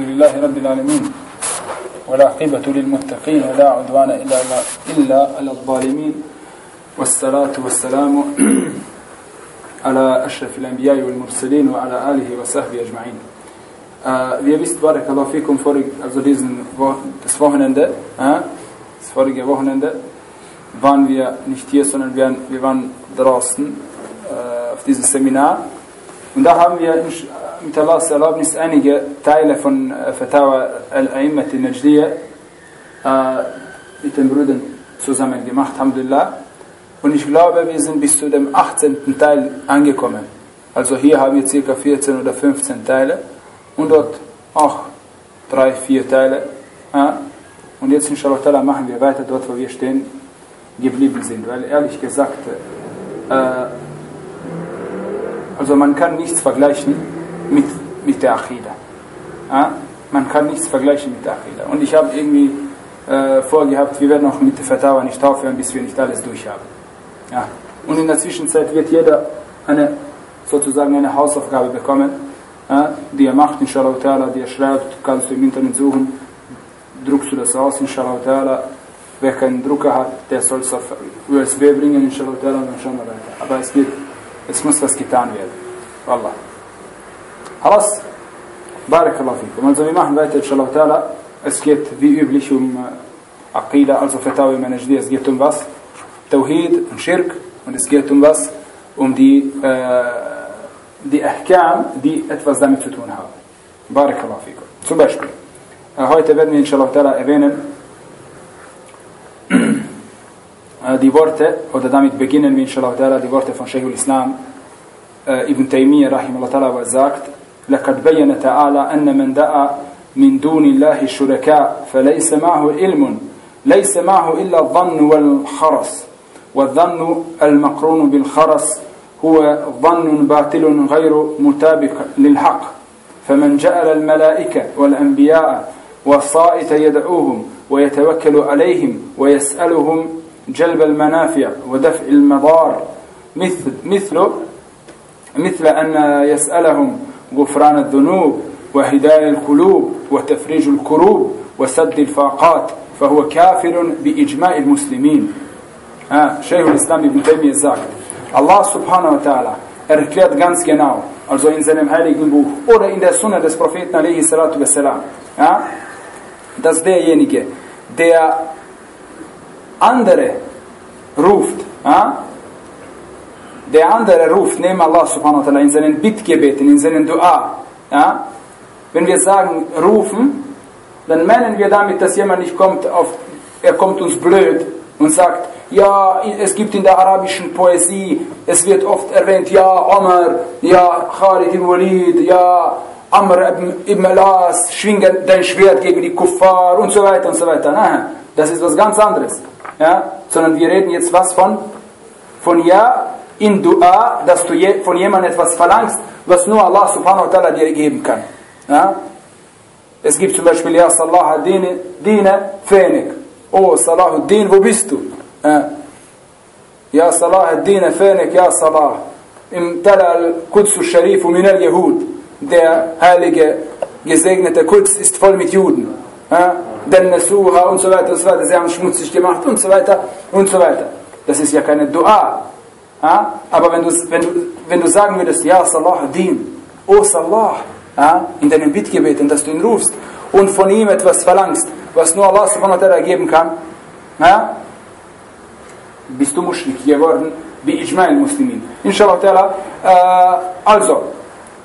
لله رب العالمين والعاقبة للمتقين ولا عدوان إلا إلا على الظالمين والصلاة والسلام على أشرف الأنبياء والمرسلين وعلى آله وصحبه أجمعين Uh, wir wisst, Barakallahu fikum, vorig, also diesen das Wochenende, äh, das vorige Wochenende, waren wir nicht hier, sondern wir, wir waren draußen äh, auf diesem Seminar. Und da haben wir mit Allahs Erlaubnis einige Teile von äh, Fatawa al-A'immat al-Najdiyya äh, mit den Brüdern zusammen gemacht, Alhamdulillah. Und ich glaube, wir sind bis zu dem 18. Teil angekommen. Also hier haben wir circa 14 oder 15 Teile und dort auch drei, vier Teile. Und jetzt inshallah machen wir weiter dort, wo wir stehen geblieben sind. Weil ehrlich gesagt, äh, also man kann nichts vergleichen mit, mit der Akhida. Ja? Man kann nichts vergleichen mit der Akhida. Und ich habe irgendwie äh, vorgehabt, wir werden auch mit der Fatawa nicht aufhören, bis wir nicht alles durchhaben. Ja. Und in der Zwischenzeit wird jeder eine, sozusagen eine Hausaufgabe bekommen, ja, die er macht, inshallah ta'ala, die er schreibt, kannst du im Internet suchen, druckst du das aus, inshallah ta'ala. Wer keinen Drucker hat, der soll es auf USB bringen, inshallah ta'ala, dann schauen wir weiter. Aber es, geht, es muss was getan werden. Wallah. Halas, Barakallahu fikum. Also wir machen weiter, inshallah ta'ala. Es geht wie üblich um äh, Aqidah, also Fatawa Manajdi. Es geht um was? Tawhid und Schirk. Und es geht um was? Um die äh, die Ahkam, die etwas damit zu tun haben. Barakallahu fikum. Zum Beispiel, äh, heute werden wir inshallah ta'ala erwähnen, äh, die Worte, oder damit beginnen wir inshallah die Worte von Shaykh al-Islam, äh, Ibn Taymiyyah rahimahullah was sagt, لقد بين تعالى أن من دعا من دون الله الشركاء فليس معه علم ليس معه إلا الظن والخرس والظن المقرون بالخرس هو ظن باطل غير مطابق للحق. فمن جعل الملائكة والأنبياء وصائت يدعوهم ويتوكل عليهم ويسألهم جلب المنافع ودفع المضار مثل مثل مثل أن يسألهم غفران الذنوب وهداية القلوب وتفريج الكروب وسد الفاقات فهو كافر بإجماع المسلمين. آه، شيخ الإسلام ابن تيمية زاك الله سبحانه وتعالى اركلت غانس جناو. also in seinem heiligen Buch oder in der Sunna des Propheten alaihi salatu wassalam ja? dass derjenige der andere ruft ja? Der andere ruft neben Allah subhanahu wa ta'ala in seinen Bittgebeten, in seinen Dua, ja, wenn wir sagen rufen, dann meinen wir damit, dass jemand nicht kommt auf, er kommt uns blöd und sagt, ja, es gibt in der arabischen Poesie, es wird oft erwähnt, ja, Omar, ja, Khalid ibn Walid, ja, Amr ibn Alas, schwinge dein Schwert gegen die Kuffar und so weiter und so weiter. Nein, das ist was ganz anderes. Ja, sondern wir reden jetzt was von, von ja, in Dua, dass du von jemandem etwas verlangst, was nur Allah subhanahu wa ta'ala dir geben kann. Ja? Es gibt zum Beispiel, ja, Salah Dine, Dine, Fenik. Oh, Salahuddin, wo bist du? Ja, ja dine, Fenik, ja, Salah. Im Tala al-Quds sharif min Al-Yehud. Der heilige, gesegnete Quds ist voll mit Juden. Ja? Denn Suha und so weiter und so weiter. Sie haben schmutzig gemacht und so weiter und so weiter. Das ist ja keine Dua aber wenn du, wenn wenn du sagen würdest ja Salah Din oh Salah in deinen Bittgebeten dass du ihn rufst und von ihm etwas verlangst was nur Allah subhanahu wa ta'ala geben kann bist du Muschrik geworden, wie Ijma'il Muslimin. Inshallah ta'ala, äh, also,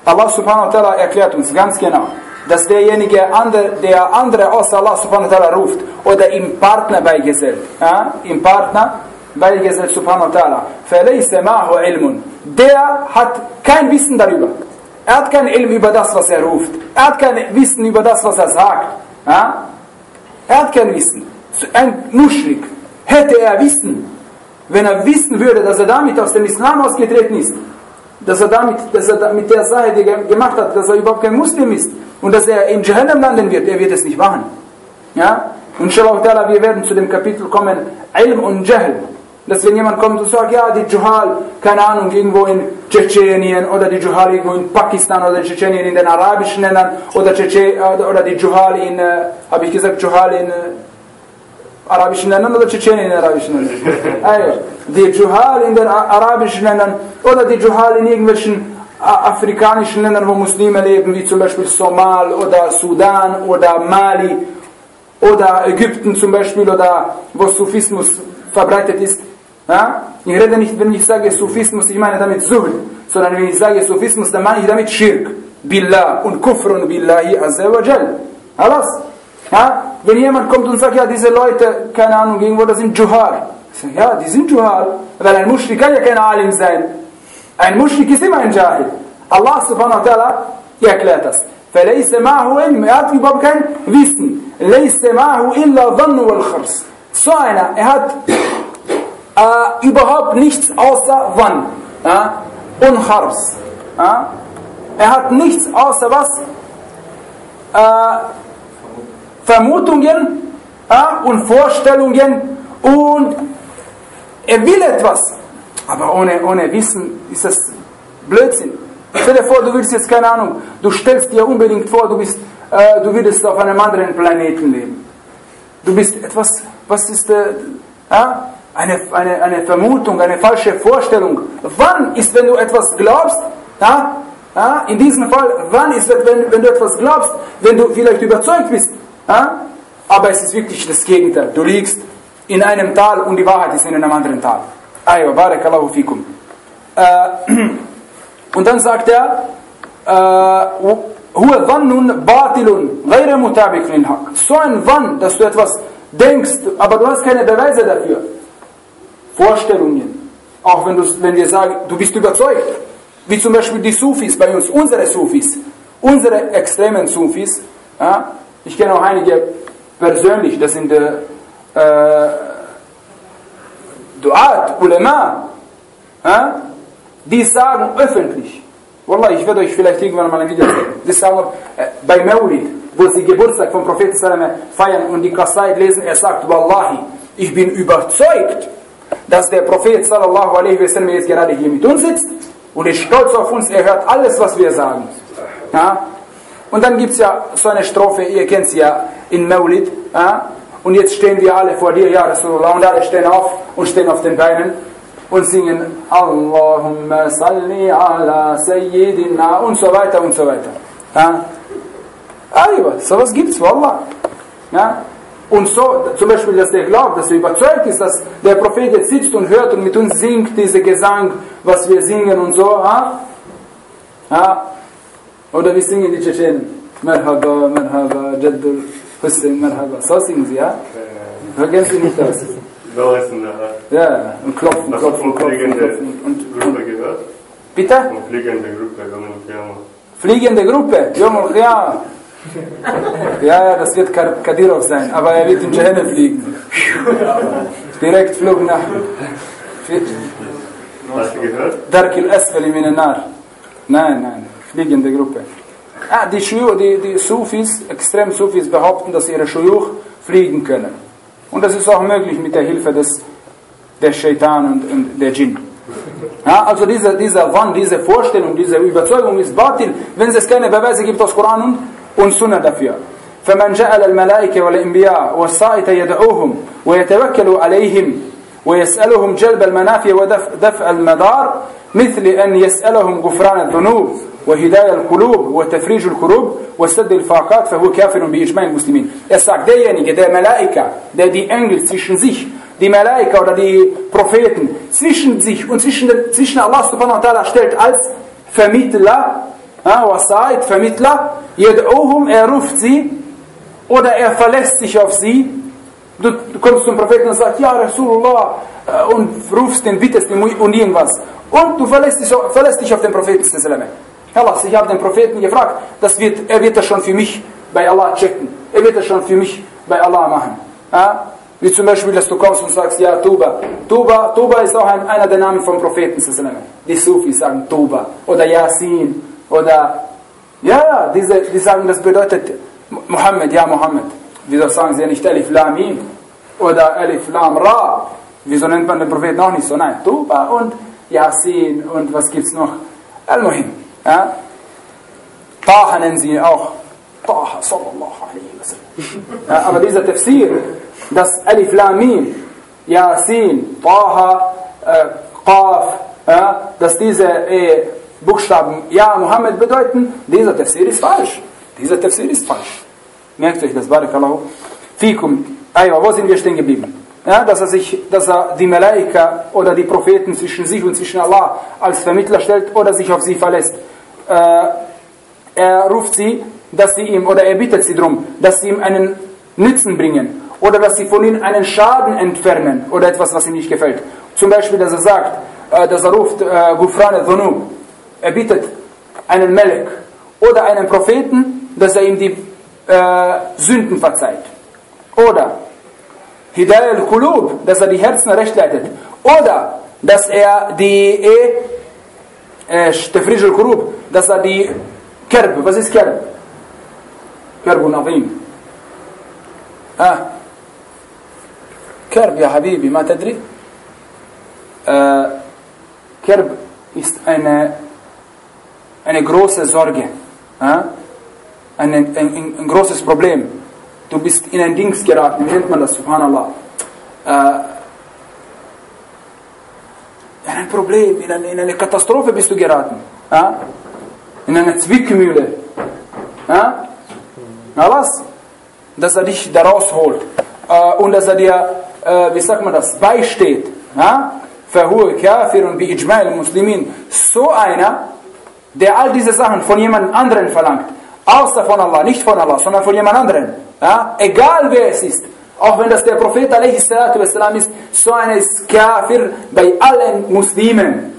Allah subhanahu wa ta'ala erklärt uns ganz genau, dass derjenige, andere, der andere außer Allah subhanahu wa ta'ala ruft oder ihm Partner beigesellt, ja, ihm Partner beigesellt subhanahu wa ta'ala, فَلَيْسَ مَعْهُ عِلْمٌ Der hat kein Wissen darüber. Er hat kein Ilm über das, was er ruft. Er hat kein Wissen über das, was er sagt. Ja? Er hat kein Wissen. Ein Muschrik hätte er Wissen, wenn er wissen würde, dass er damit aus dem Islam ausgetreten ist, dass er damit, dass er mit der Sache, die er gemacht hat, dass er überhaupt kein Muslim ist und dass er in Jahannam landen wird, er wird es nicht machen. Ja? Und inshallah, wir werden zu dem Kapitel kommen, Ilm und Jahl. dass wenn jemand kommt und sagt, ja, die Juhal, keine Ahnung, irgendwo in Tschetschenien oder die Juhal irgendwo in Pakistan oder Tschetschenien in den arabischen Ländern oder, Tschetsche, oder die Juhal in, äh, habe ich gesagt, Juhal in äh, arabischen Ländern oder Tschetschenien in arabischen Ländern? also, die Juhal in den arabischen Ländern oder die Juhal in irgendwelchen afrikanischen Ländern, wo Muslime leben, wie zum Beispiel Somal oder Sudan oder Mali oder Ägypten zum Beispiel oder wo Sufismus verbreitet ist. Ja? Ich rede nicht, wenn ich sage Sufismus, ich meine damit Zuhd, sondern wenn ich sage Sufismus, dann meine ich damit Schirk, Billah und Kufrun Billahi Azza. Alles. Ja? Wenn jemand kommt und sagt, ja, diese Leute, keine Ahnung, irgendwo, das sind Juhal. Ich sage, ja, die sind Juhal, weil ein Muschrik kann ja kein Alim sein. Ein Muschrik ist immer ein Jahil. Allah subhanahu wa ta'ala erklärt das. فليس معه علم, er hat überhaupt kein Wissen. ليس معه إلا ظن والخرس. So einer, er hat äh, überhaupt nichts außer Wann ja? und Harbs. Ja? Er hat nichts außer was? Äh, Vermutungen ja? und Vorstellungen und er will etwas. Aber ohne, ohne Wissen ist das Blödsinn. Stell dir vor, du willst jetzt, keine Ahnung, du stellst dir unbedingt vor, du, bist, äh, du würdest auf einem anderen Planeten leben. Du bist etwas, was ist äh? eine, eine, eine Vermutung, eine falsche Vorstellung. Wann ist, wenn du etwas glaubst, ja? Ja? in diesem Fall, wann ist, wenn, wenn du etwas glaubst, wenn du vielleicht überzeugt bist, ja? aber es ist wirklich das Gegenteil. Du liegst in einem Tal und die Wahrheit ist in einem anderen Tal. Aywa, barakallahu fikum. Äh, und dann sagt er, هو ظن باطل غير متابع للحق. So ein Wann, dass du etwas denkst, aber du hast keine Beweise dafür. Vorstellungen. Auch wenn, wenn wir sagen, du bist überzeugt. Wie zum Beispiel die Sufis bei uns, unsere Sufis, unsere extremen Sufis. Ja, ich kenne auch einige persönlich, das sind äh, Duat, Ulema, ja, die sagen öffentlich, Wallah, ich werde euch vielleicht irgendwann mal ein Video zeigen, die sagen äh, bei Maulid, wo sie Geburtstag vom Propheten feiern und die Qasaid lesen, er sagt, Wallahi, ich bin überzeugt, dass der Prophet sallallahu alaihi wasallam jetzt gerade hier mit uns sitzt und ist stolz auf uns, er hört alles, was wir sagen. Ja? Und dann gibt es ja so eine Strophe, ihr kennt sie ja in Maulid, ja? und jetzt stehen wir alle vor dir, ja Rasulullah, und alle stehen auf und stehen auf den Beinen und singen Allahumma salli ala Sayyidina und so weiter und so weiter. Ja? Aywa, sowas gibt's, Wallah. Ja? Und so, zum Beispiel, dass der glaubt, dass er überzeugt ist, dass der Prophet jetzt sitzt und hört und mit uns singt, diese Gesang, was wir singen und so. Ha? Ja? Oder wir singen die Tschetschenen. Merhaba, Merhaba, Jaddul Hussein, Merhaba. So singen sie, ja? Vergessen Sie nicht das. Ja, und klopfen, klopfen, klopfen, klopfen. Und, Gruppe gehört? Bitte? Und fliegende Gruppe, Yom Fliegende Gruppe, Yom al ja, ja, das wird Kadirov sein, aber er wird in Jahannam fliegen. Direkt Flug nach. Hast du gehört? Darkil Asfali Minanar. Nein, nein, fliegende Gruppe. Ah, die, Schuh, die, die Sufis, extrem Sufis behaupten, dass ihre Schuh fliegen können. Und das ist auch möglich mit der Hilfe des, der Shaitan und, und der Djinn. Ja, also diese, dieser Wann, diese Vorstellung, diese Überzeugung ist Batil, wenn es keine Beweise gibt aus Koran und أنسنا دفيا. فمن جعل الملائكة والإنبياء والصائت يدعوهم ويتوكل عليهم ويسألهم جلب المنافع ودفع المدار مثل أن يسألهم غفران الذنوب وهداية القلوب وتفريج الكروب وسد الفاقات فهو كافر بإجماع المسلمين. يساق دي يعني كده ملائكة ده دي أنجل سيشن زيش دي ملائكة ولا دي بروفيتن سيشن زيش ونسيشن الله سبحانه وتعالى اشتلت als Vermittler Wasaid, Vermittler, Yad'uhum, er ruft sie oder er verlässt sich auf sie. Du, kommst zum Propheten und sagst, ja Rasulullah, äh, und rufst den, bittest ihn und irgendwas. Und du verlässt dich, verlässt dich auf den Propheten. Allah, ich habe den Propheten gefragt, das wird, er wird das schon für mich bei Allah checken. Er wird das schon für mich bei Allah machen. Ja? Wie zum Beispiel, dass du kommst und sagst, ja, Tuba. Tuba, Tuba ist auch ein, einer der Namen vom Propheten. Die Sufis sagen Tuba. Oder Yasin. Oder, ja, ja, diese, die sagen, das bedeutet Muhammad, ja, Muhammad. Wieso sagen sie nicht Alif Lam? Oder Alif Lam Ra? Wieso nennt man den Propheten auch nicht so? Nein, Tuba und Yasin und was gibt's noch? Al-Muhim. Ja? Taha nennen sie auch. Taha, sallallahu alaihi wasallam. Ja, aber dieser Tafsir, das Alif Lam Yasin, Taha, äh, Qaf, ja, dass diese äh, Buchstaben Ja Muhammad bedeuten, dieser Tafsir ist falsch. Dieser Tafsir ist falsch. Merkt euch das, Barakallahu. Fikum. Aywa, wo sind wir stehen geblieben? Ja, dass er sich, dass er die Malaika oder die Propheten zwischen sich und zwischen Allah als Vermittler stellt oder sich auf sie verlässt. Äh, er ruft sie, dass sie ihm, oder er bittet sie darum, dass sie ihm einen Nützen bringen oder dass sie von ihnen einen Schaden entfernen oder etwas, was ihm nicht gefällt. Zum Beispiel, dass er sagt, äh, dass er ruft, äh, Gufrane Dhunub, er bittet einen Melek oder einen Propheten, dass er ihm die äh, Sünden verzeiht. Oder Hidayah al-Qulub, dass er die Herzen recht leitet. Oder, dass er die E, äh, Tafrij al-Qulub, dass er die Kerb, was ist Kerb? Kerbun Azim. Ah. Kerb, ja Habibi, ma tadri? Äh, Kerb ist eine, eine große Sorge. Ein, ein, ein, ein großes Problem. Du bist in ein Dings geraten, wie nennt man das, subhanallah? Äh, in ein Problem, in eine, in eine Katastrophe bist du geraten. In eine Zwickmühle. Na was? Dass er dich da rausholt. Äh, und dass er dir, äh, wie sagt man das, beisteht. Ja? Verhur, Kafir und bi Ijmail Muslimin. So einer, der all diese Sachen von jemand anderen verlangt. Außer von Allah, nicht von Allah, sondern von jemand anderen. Ja? Egal wer es ist. Auch wenn das der Prophet ist, so ist Kafir bei allen Muslimen.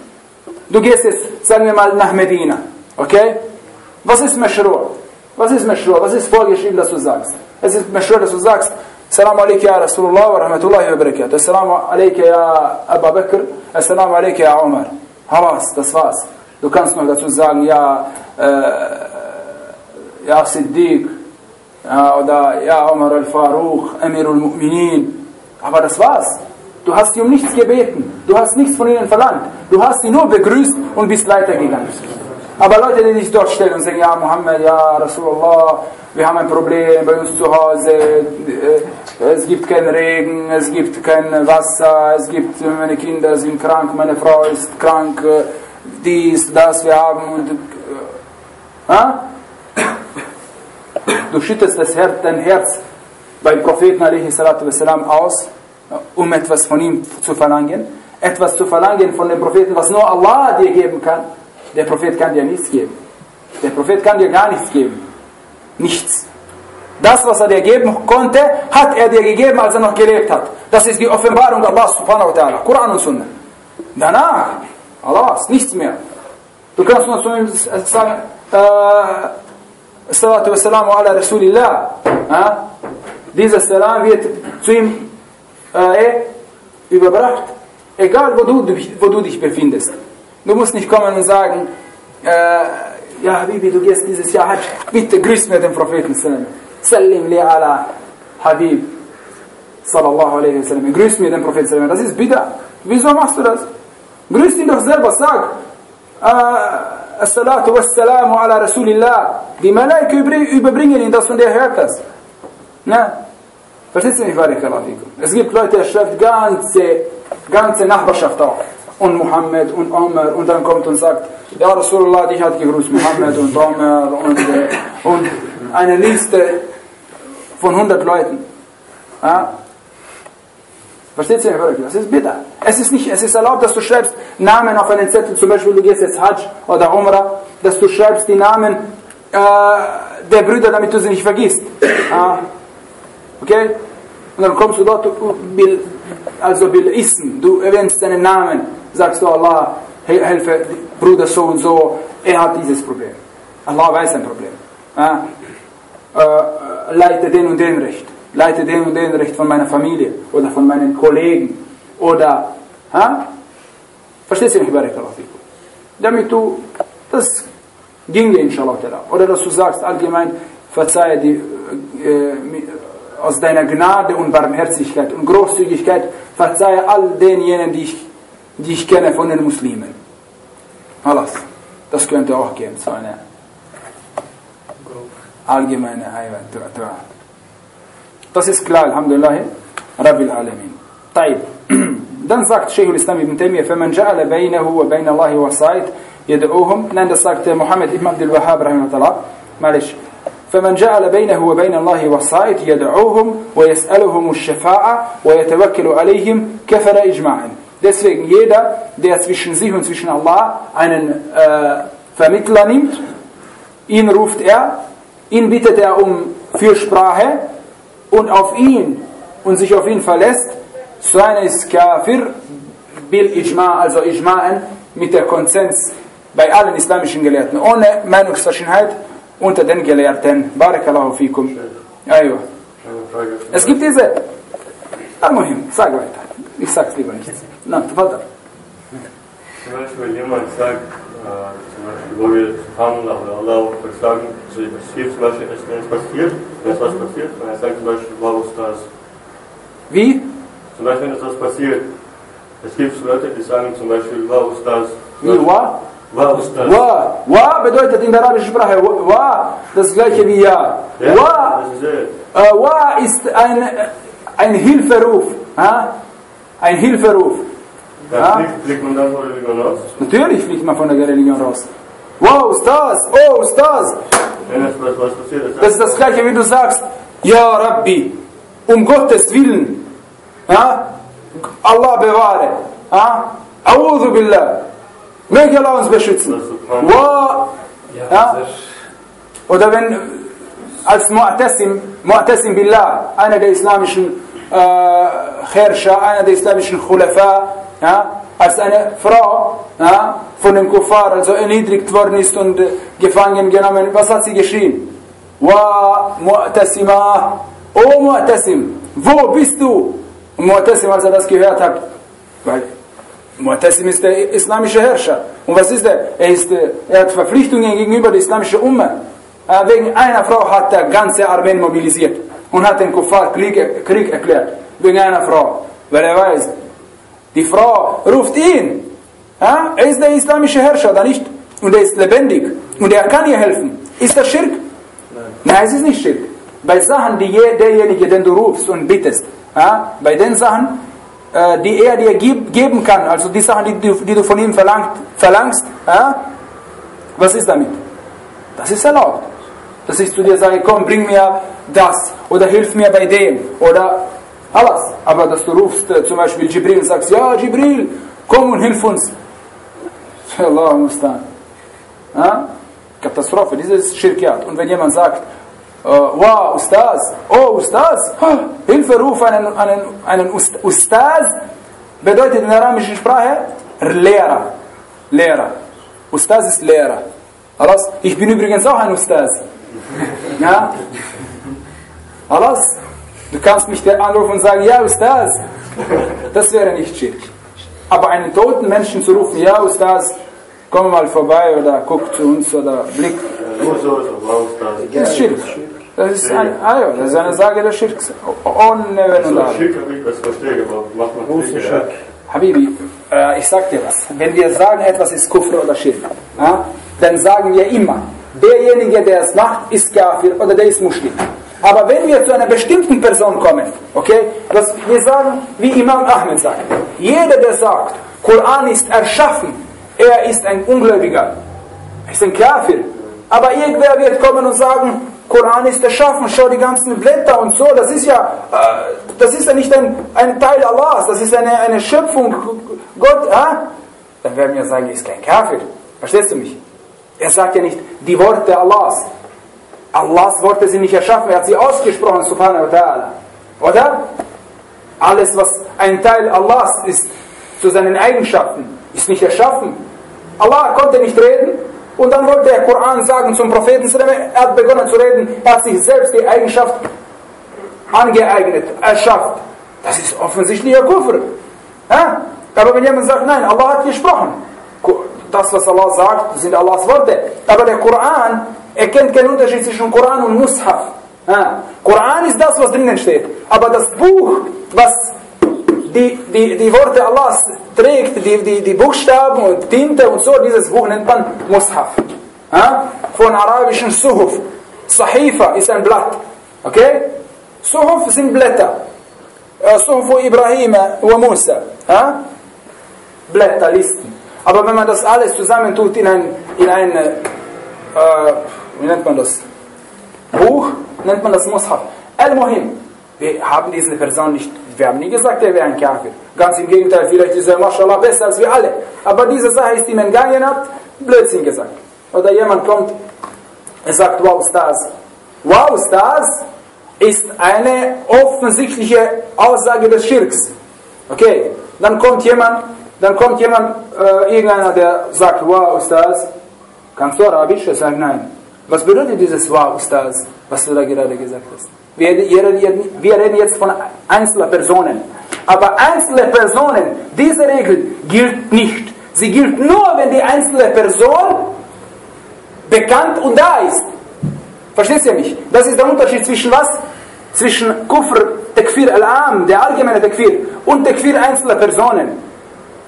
Du gehst jetzt, sagen wir mal, nach Medina. Okay? Was ist Mashru'? Was ist Mashru'? Was ist vorgeschrieben, dass du sagst? Es ist Mashru', dass du sagst, Assalamu alaikum ya Rasulullah wa rahmatullahi wa barakatuh. Assalamu alaikum ya Abu Bakr. Assalamu alaikum ya Umar. Halas, das war's. Du kannst noch dazu sagen, ja, äh, ja Siddiq, ja, oder ja Umar al-Faruq, Amir al-Mu'minin. Aber das war's. Du hast sie um nichts gebeten. Du hast nichts von ihnen verlangt. Du hast sie nur begrüßt und bist weitergegangen. Aber Leute, die sich dort stellen und sagen, ja Muhammad, ja Rasulullah, wir haben ein Problem bei uns zu Hause, es gibt keinen Regen, es gibt kein Wasser, es gibt, meine Kinder sind krank, meine Frau ist krank, dies, das, wir haben und äh, ah? du schüttest das Herz, dein Herz beim Propheten wassalam, aus, äh, um etwas von ihm zu verlangen, etwas zu verlangen von dem Propheten, was nur Allah dir geben kann. Der Prophet kann dir nichts geben. Der Prophet kann dir gar nichts geben. Nichts. Das, was er dir geben konnte, hat er dir gegeben, als er noch gelebt hat. Das ist die Offenbarung Allah subhanahu wa ta'ala. Koran und Sunnah. Danach Allah, nichts mehr. Du kannst nur zu ihm sagen, äh, Salatu wassalamu ala Rasulillah. Dieser Salam wird zu ihm äh, überbracht, egal wo du, wo du dich befindest. Du musst nicht kommen und sagen, äh, ja Habibi, du gehst dieses Jahr Hajj, bitte grüß mir den Propheten Sallim li ala Habib sallallahu alaihi wasallam. Grüß mir den Propheten sallam. Das ist Bida. Wieso machst du das? Grüß ihn doch selber, sag. Äh, Assalatu wassalamu ala Rasulillah. Die Malaika überbringen ihn das von der hört das. Na? Verstehst du mich, Barakallahu Es gibt Leute, der schreibt ganze, ganze Nachbarschaft auf. Und Muhammad und Omar und dann kommt und sagt, Ja Rasulullah, dich hat gegrüßt Muhammad und Omar und, äh, und eine Liste von 100 Leuten. Ja? Versteht ihr? Das ist bitter. Es ist nicht, es ist erlaubt, dass du schreibst Namen auf einen Zettel, zum Beispiel du gehst jetzt Hajj oder Umrah, dass du schreibst die Namen äh, der Brüder, damit du sie nicht vergisst. Ah. Okay? Und dann kommst du dort, also bil Ism, du erwähnst deinen Namen, sagst du Allah, helfe Bruder so und so, er hat dieses Problem. Allah weiß ein Problem. Ah. Äh, leite den und den Recht leite den und den Recht von meiner Familie oder von meinen Kollegen oder, ha? Verstehst du mich, Barakallahu Damit du, das ginge inshallah. Oder dass du sagst allgemein, verzeihe die, äh, aus deiner Gnade und Barmherzigkeit und Großzügigkeit verzeihe all denjenigen, die ich, die ich kenne von den Muslimen. Alles. Das könnte auch gehen, so eine allgemeine Dua. Das ist klar, Alhamdulillah, Rabbil Alamin. طيب dann sagt Sheikh al-Islam ibn Taymiyyah فمن جعل بينه وبين الله وسائط يدعوهم nein das sagt Muhammad ibn Abdul Wahhab rahimahullah معلش فمن جعل بينه وبين الله وسائط يدعوهم ويسألهم الشفاعة ويتوكل عليهم كفر إجماعا deswegen jeder der zwischen sich und zwischen Allah einen äh, Vermittler nimmt ihn ruft er ihn bittet er um Fürsprache und auf ihn und sich auf ihn verlässt so einer ist Kafir bil Ijma, also Ijma'en mit der Konsens bei allen islamischen Gelehrten, ohne Meinungsverschiedenheit unter den Gelehrten. Barakallahu fikum. Ayo. Es gibt diese. Al-Muhim, sag weiter. Ich sag's lieber nicht. Na, tafadar. Zum Beispiel, jemand sagt, zum Beispiel, wo wir Subhanallah oder Allah sagen, also es hilft zum Beispiel, wenn es passiert, wenn es was passiert, und er sagt zum Beispiel, wow, ist das. Wie? Zum Beispiel, wenn etwas passiert, es gibt Leute, die sagen zum Beispiel, wow, ist das. Wie, wa? Ist das. Wa. Wa bedeutet in der arabischen Sprache, wa, das gleiche wie ja. Wa, ist äh, wa ist ein, ein Hilferuf. Ein Hilferuf. Ja. fliegt, fliegt man dann vor der Religion raus. Natürlich fliegt man von der Religion raus. Wow, oh, was, was passiert ist, Das ist das gleiche, wie du sagst, Ja Rabbi, um Gottes Willen, ja, Allah bewahre, ja, A'udhu Billah, möge Allah uns beschützen. Wa, ja, oder wenn als Mu'tasim, Mu'tasim Billah, einer der islamischen äh, Herrscher, einer der islamischen Khulafa, ja, als eine Frau ja, von dem Kuffar also erniedrigt worden ist und äh, gefangen genommen, was hat sie geschrien? Wa Mu'tasima, O Mu'tasim, wo bist du? Und Mu'tasim, als er das gehört hat, weil Mu'tasim ist der islamische Herrscher. Und was ist er? Er, ist, äh, er hat Verpflichtungen gegenüber der islamischen Umma. Äh, Wegen einer Frau hat er ganze Armeen mobilisiert und hat den Kuffar Krieg, Krieg erklärt. Wegen einer Frau. Weil er weiß, die Frau ruft ihn. Ja? Er ist der islamische Herrscher, oder nicht? Und er ist lebendig. Und er kann ihr helfen. Ist das Schirk? Nein, es ist nicht Schirk. Bei Sachen, die je, derjenige, den du rufst und bittest, ja? bei den Sachen, äh, die er dir geben kann, also die Sachen, die, du- die du von ihm verlangt, verlangst, ja? was ist damit? Das ist erlaubt. Dass ich zu dir sage, komm, bring mir das oder hilf mir bei dem oder alles. Aber dass du rufst äh, zum Beispiel Jibril und sagst, ja Jibril, komm und hilf uns. Allah mustan. Ja? Katastrophe, dieses Schirkiat. Und wenn jemand sagt, äh, wow, Ustaz, oh Ustaz, ha, Hilfe, ruf einen, einen, einen Ust- Ustaz, bedeutet in der arabischen Sprache Lehrer. Lehrer. Ustaz ist Lehrer. Alles? Ich bin übrigens auch ein Ustaz. Ja? Alles? Du kannst mich da anrufen und sagen, ja Ustaz. Das wäre nicht Schirk. Aber einen toten Menschen zu rufen, ja Ustaz, komm mal vorbei oder guck zu uns oder blick, das. ist Schirk. Das ist, ein, ah ja, das ist eine Sage des Schirks. Ohne Wenn und Aber. schick? Habibi, äh, ich sag dir was. Wenn wir sagen, etwas ist Kufr oder Schirk, dann sagen wir immer, derjenige, der es macht, ist Kafir oder der ist Muslim. Aber wenn wir zu einer bestimmten Person kommen, okay, was wir sagen, wie Imam Ahmed sagt, jeder, der sagt, Koran ist erschaffen, er ist ein Ungläubiger, er ist ein Kafir. Aber irgendwer wird kommen und sagen, Koran ist erschaffen, schau die ganzen Blätter und so, das ist ja, äh, das ist ja nicht ein, ein Teil Allahs, das ist eine, eine Schöpfung, Gott, äh? dann werden wir sagen, er ist kein Kafir. Verstehst du mich? Er sagt ja nicht die Worte Allahs. Allahs Worte sind nicht erschaffen, er hat sie ausgesprochen, subhanahu wa ta'ala. Oder? Alles, was ein Teil Allahs ist, zu seinen Eigenschaften, ist nicht erschaffen. Allah konnte nicht reden und dann wollte der Koran sagen zum Propheten, er hat begonnen zu reden, er hat sich selbst die Eigenschaft angeeignet, erschafft. Das ist offensichtlicher Kufr. Ja? Aber wenn jemand sagt, nein, Allah hat gesprochen, das, was Allah sagt, sind Allahs Worte. Aber der Koran erkennt keinen Unterschied zwischen Koran und Mushaf. Ja. Koran ist das, was drinnen steht. Aber das Buch, was die, die, die Worte Allahs trägt, die, die, die Buchstaben und Tinte und so, dieses Buch nennt man Mushaf. Ja? Von arabischen Suhuf. Sahifa ist ein Blatt. Okay? Suhuf sind Blätter. Suhuf Ibrahim und Musa. Ja? Blätter, Listen. Aber wenn man das alles zusammentut in ein, in ein äh, wie nennt man das? Buch, nennt man das Mushaf. Al-Muhim. Wir haben diese Person nicht, wir haben nie gesagt, er wäre ein Kafir. Ganz im Gegenteil, vielleicht ist er, mashallah, besser als wir alle. Aber diese Sache ist ihm entgangen, hat Blödsinn gesagt. Oder jemand kommt, er sagt, wow, Stars. Wow, Stars ist eine offensichtliche Aussage des Schirks. Okay, dann kommt jemand, dann kommt jemand, äh, irgendeiner, der sagt, wow, Ustaz, kannst du Arabisch? Er sagt, nein. Was bedeutet dieses wow, Ustaz, was du da gerade gesagt hast? Wir, wir reden jetzt von einzelnen Personen. Aber einzelne Personen, diese Regel gilt nicht. Sie gilt nur, wenn die einzelne Person bekannt und da ist. Verstehst du mich? Das ist der Unterschied zwischen was? Zwischen Kufr, Tekfir al-Am, der allgemeine Tekfir, und Tekfir einzelner Personen.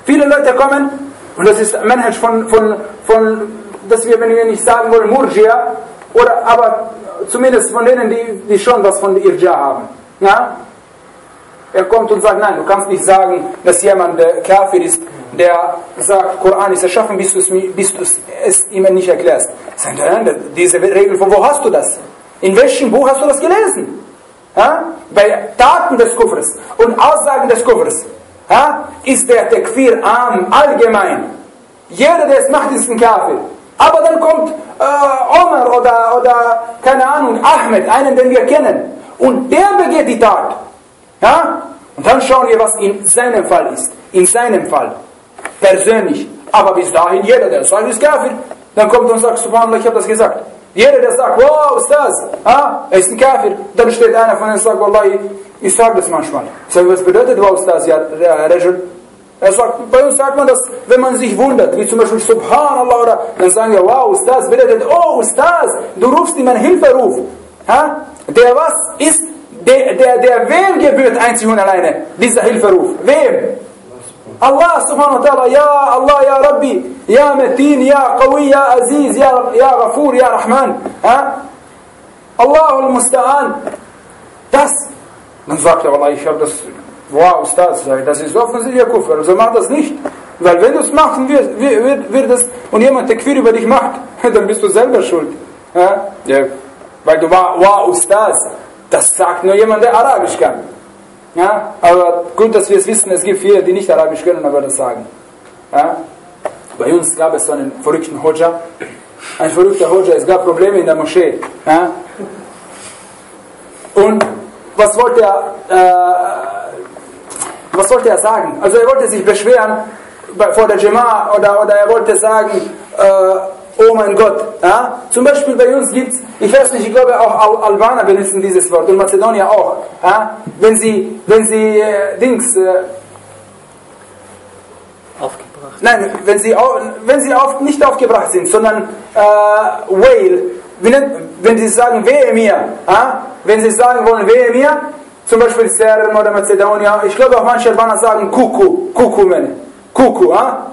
Viele Leute kommen, und das ist Manhaj von, von, von, dass wir, wenn wir nicht sagen wollen, Murjia, oder, aber zumindest von denen, die, die schon was von Irja haben. Ja? Er kommt und sagt, nein, du kannst nicht sagen, dass jemand der Kafir ist, der sagt, Koran ist erschaffen, bis du es, bis du es ihm nicht erklärst. Sagt diese Regel, von wo hast du das? In welchem Buch hast du das gelesen? Ja? Bei Taten des Kufres und Aussagen des Kufres ja, ist der Tekfir arm allgemein. Jeder, der es macht, ist ein Kafir. Aber dann kommt äh, Omar oder, oder, keine Ahnung, Ahmed, einen, den wir kennen, und der begeht die Tat. Ja? Und dann schauen wir, was in seinem Fall ist. In seinem Fall. Persönlich. Aber bis dahin, jeder, der sagt, ist Kafir. Dann kommt und sagt, Subhanallah, ich habe das gesagt. Jeder, der sagt, wow, Ustaz, ah, er ist ein Kafir. Dann steht einer von uns und sagt, Wallahi, ich sage das manchmal. Sage, was bedeutet wow, Ustaz, ja, Rajul? Er sagt, bei uns sagt man das, wenn man sich wundert, wie zum Beispiel Subhanallah, oder dann sagen wir, wow, Ustaz, bedeutet, oh, Ustaz, du rufst ihm einen Hilferuf. Ha? Der was ist, der, der, der wem gebührt einzig und alleine, dieser Hilferuf? Wem? Allah subhanahu wa ta'ala, ja Allah, ja Rabbi, ja Metin, ja Qawi, ja Aziz, ja, ja Ghafur, ja Rahman. Ha? Allahul Musta'an. Das. Dann sagt er, Allah, ich habe das, wow, Ustaz, das ist offensichtlich Kufr, also mach das nicht. Weil wenn du es wird es, und jemand Takfir über dich macht, dann bist du selber schuld. Ja? ja. Weil du war, wow, Ustaz, das sagt nur jemand, der Arabisch kann. Ja? Aber gut, dass wir es wissen, es gibt viele, die nicht Arabisch können, aber das sagen. Ja? Bei uns gab es so einen verrückten Hoja. Ein verrückter Hoja, es gab Probleme in der Moschee. Ja? Und was wollte er, äh, was wollte er sagen? Also er wollte sich beschweren vor der Jema oder, oder er wollte sagen, äh, oh mein Gott. Ja? Zum Beispiel bei uns gibt es, ich weiß nicht, ich glaube auch Al Albaner benutzen dieses Wort und Mazedonier auch. Ja? Wenn sie, wenn sie äh, Dings... Äh, aufgebracht. Nein, wenn sie, wenn sie auf, nicht aufgebracht sind, sondern äh, wail, wenn sie sagen, wehe mir, ja? wenn sie sagen wollen, wehe mir, zum Beispiel Serben oder Mazedonier, ich glaube auch manche Albaner sagen Kuku, Kuku meine, Kuku, ja?